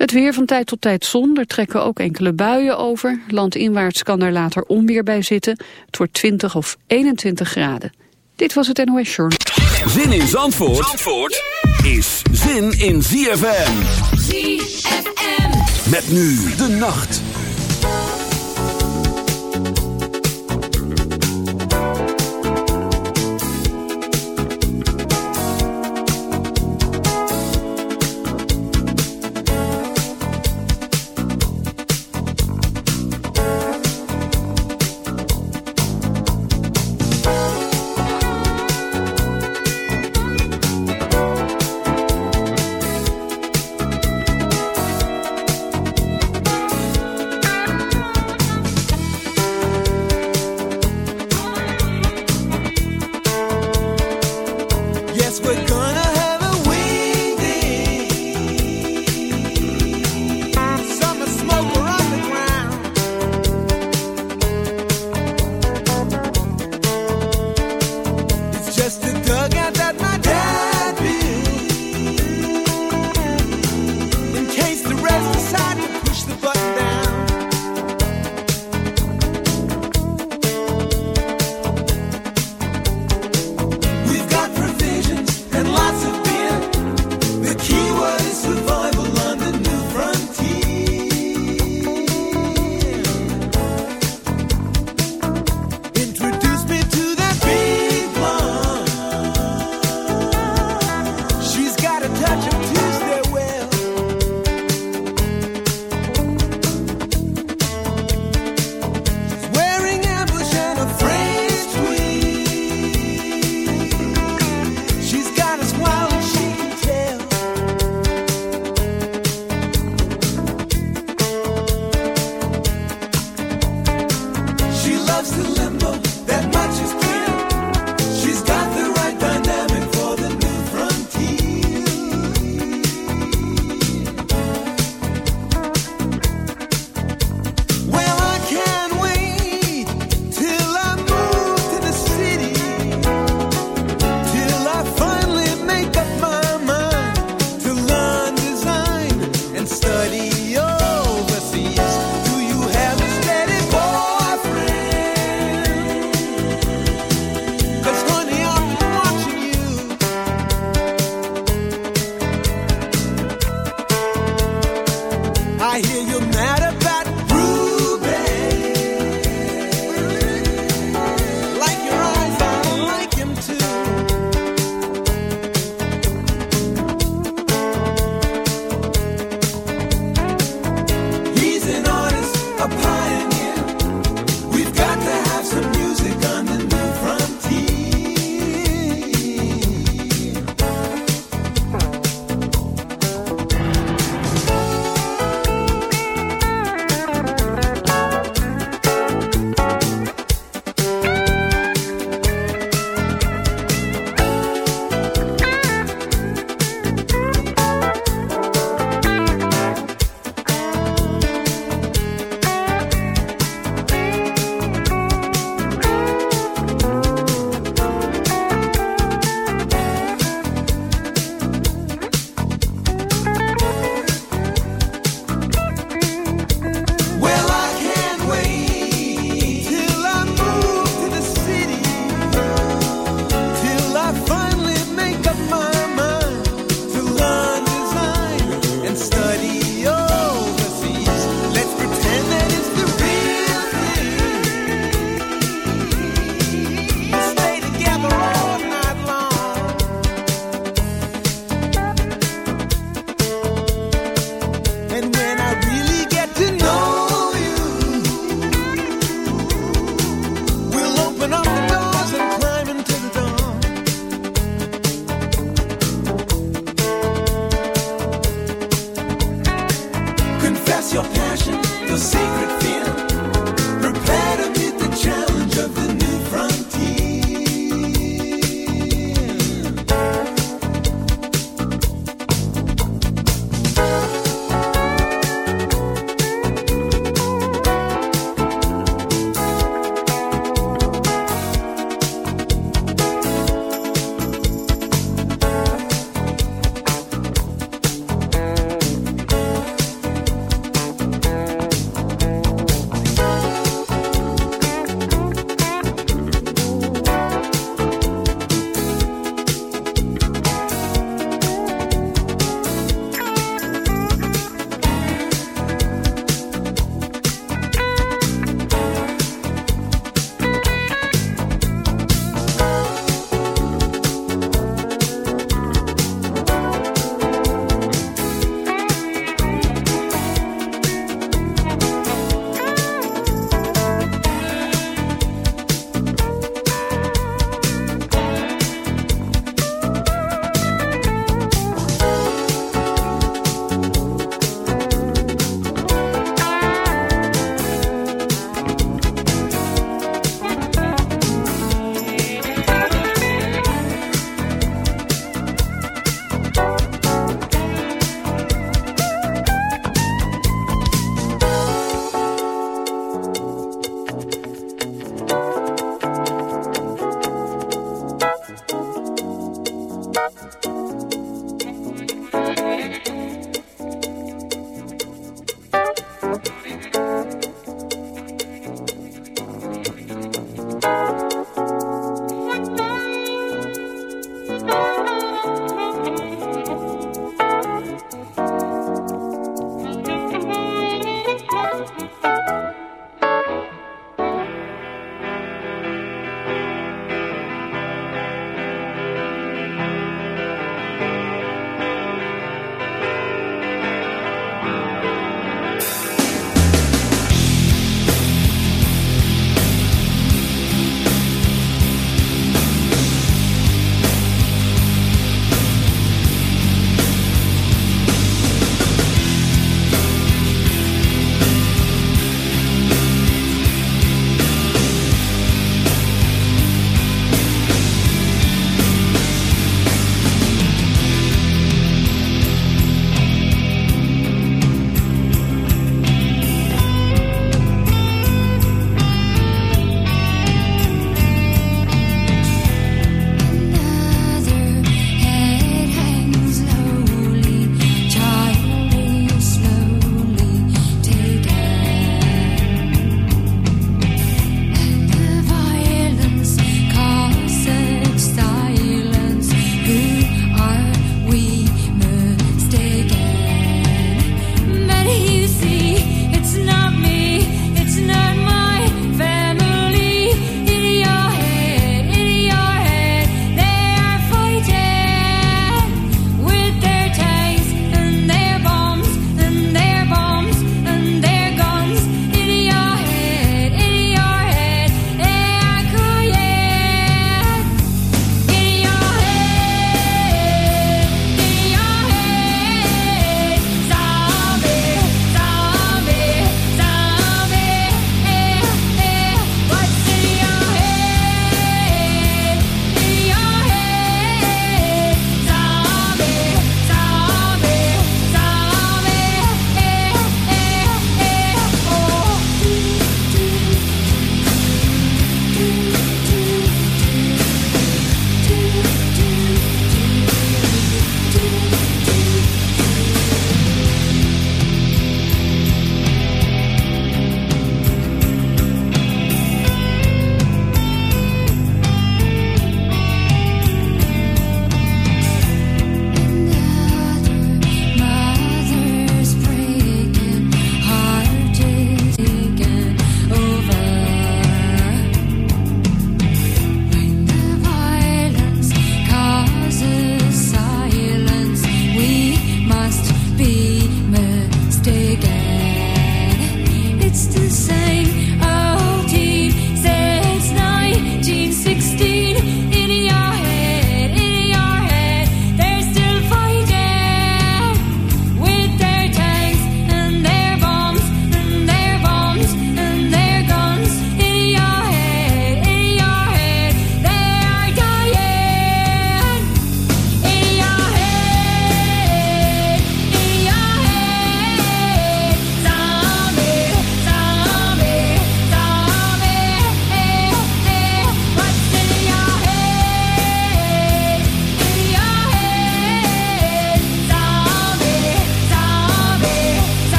Het weer van tijd tot tijd zon, er trekken ook enkele buien over. Landinwaarts kan er later onweer bij zitten. Het wordt 20 of 21 graden. Dit was het NOS Journal. Zin in Zandvoort, Zandvoort is zin in ZFM. ZFM. Met nu de nacht.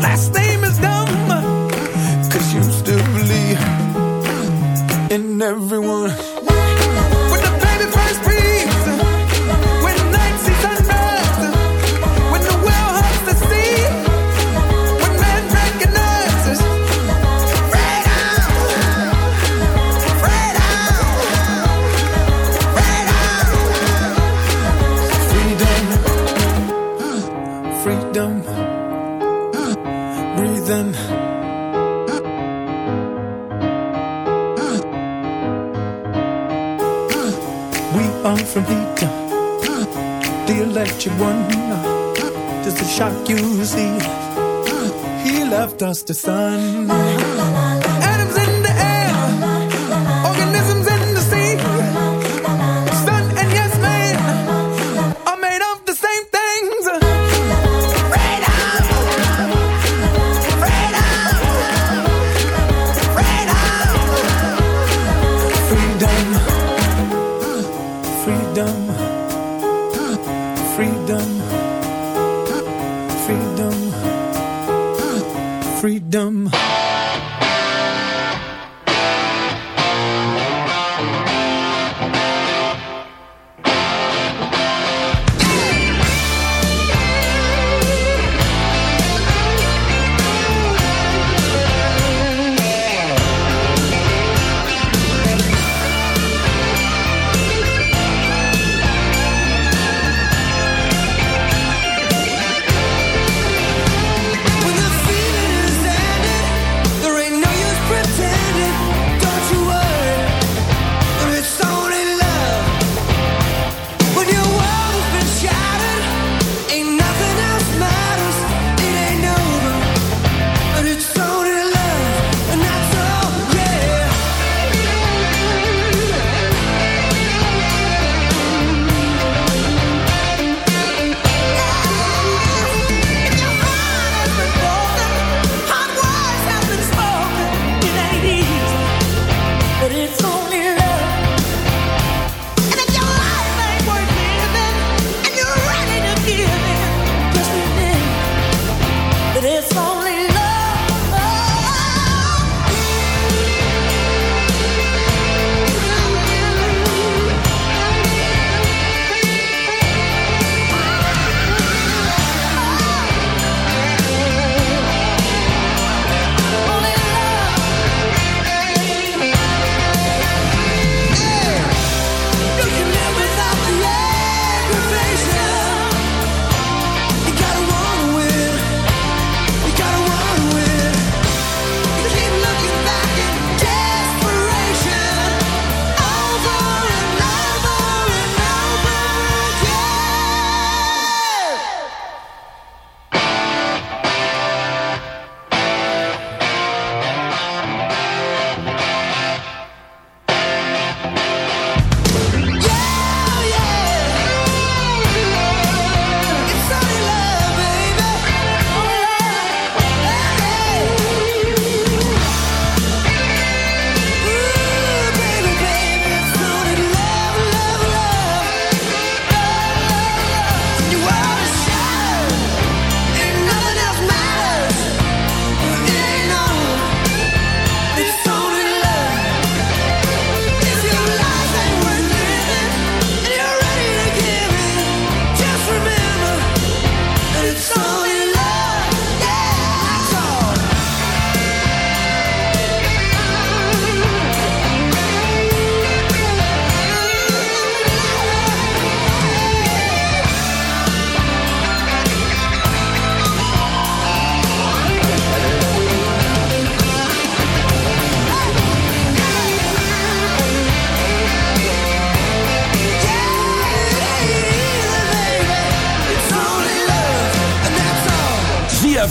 last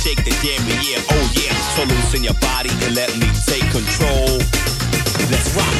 shake the damn yeah, oh yeah. So loosen your body and let me take control. Let's rock.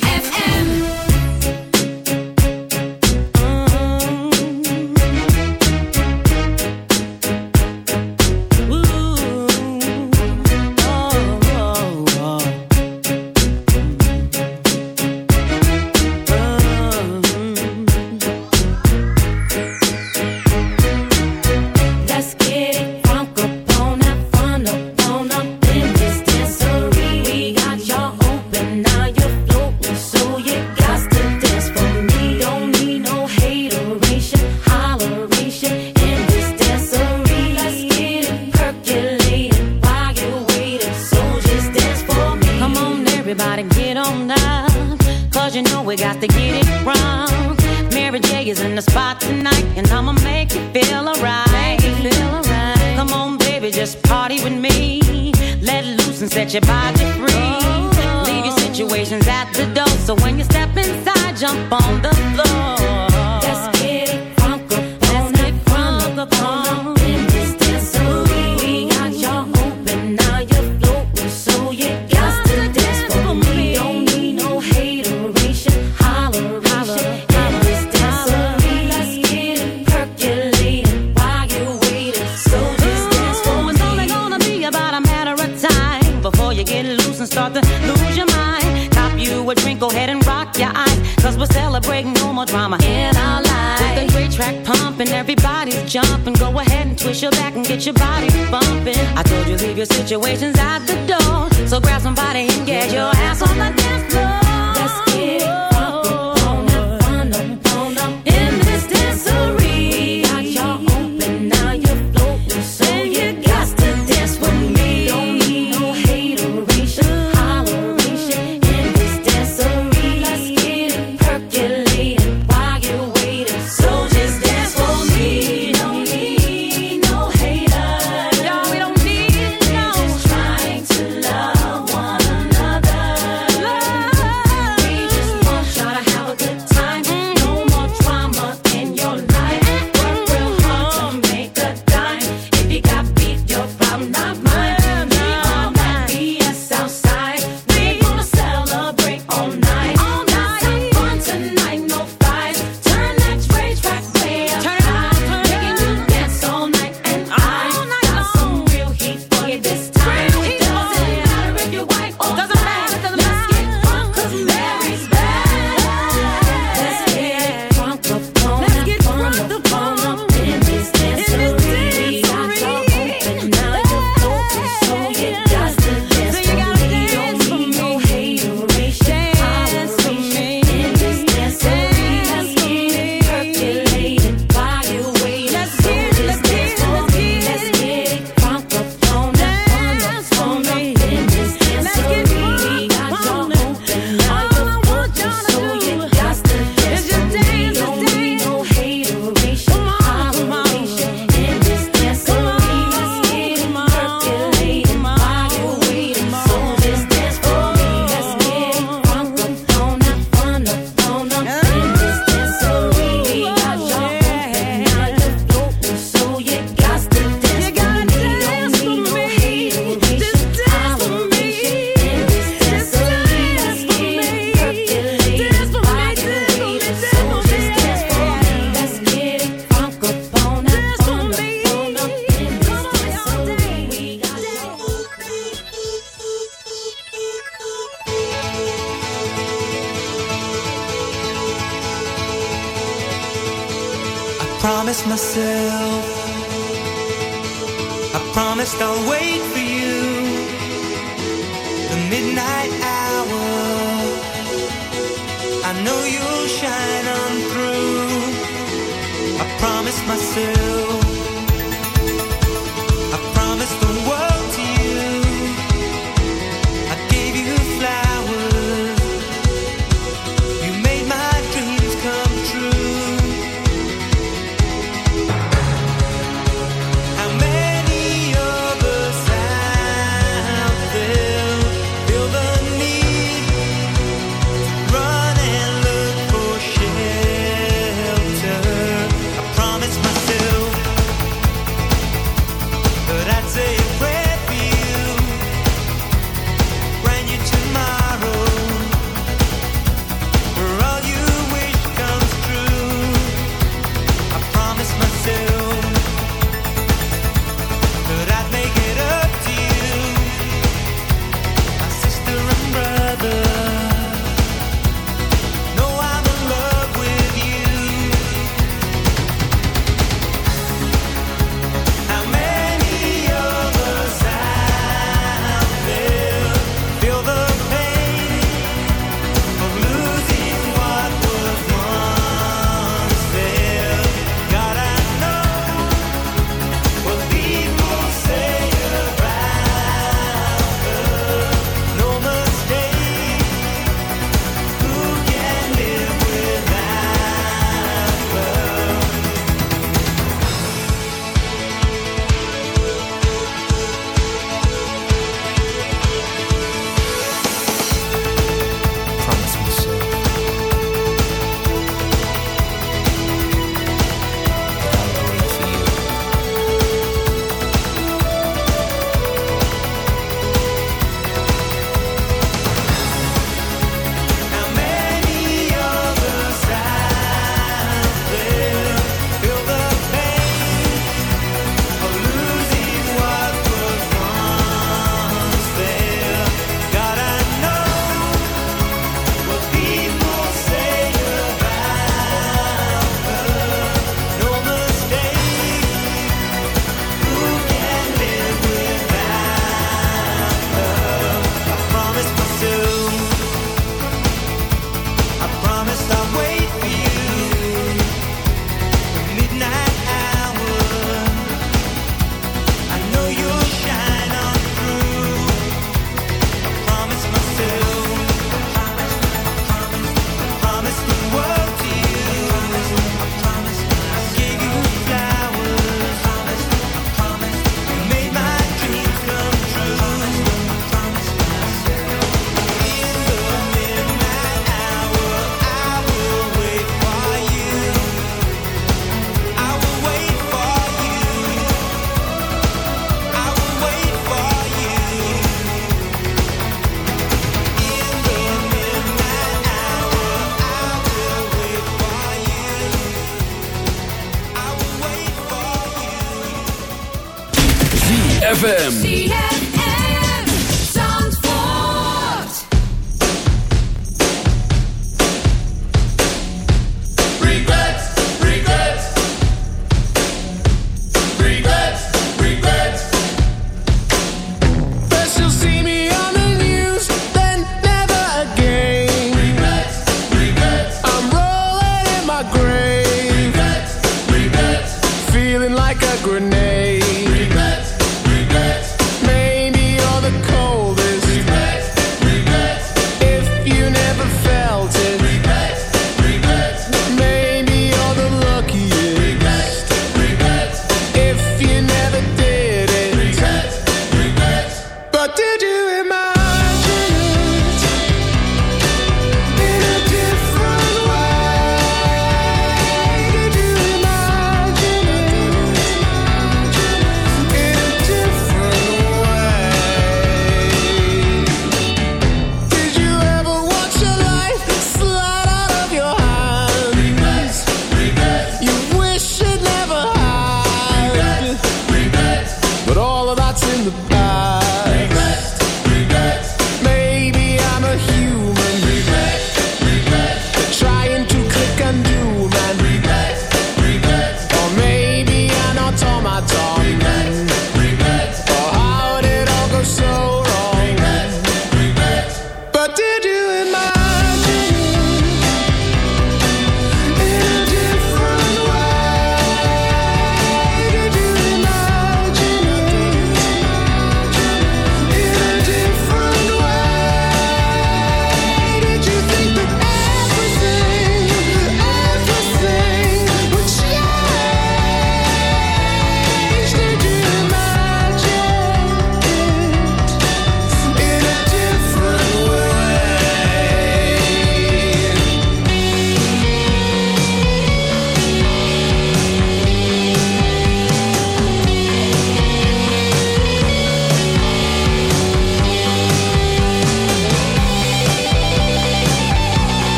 ZFM.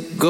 Go.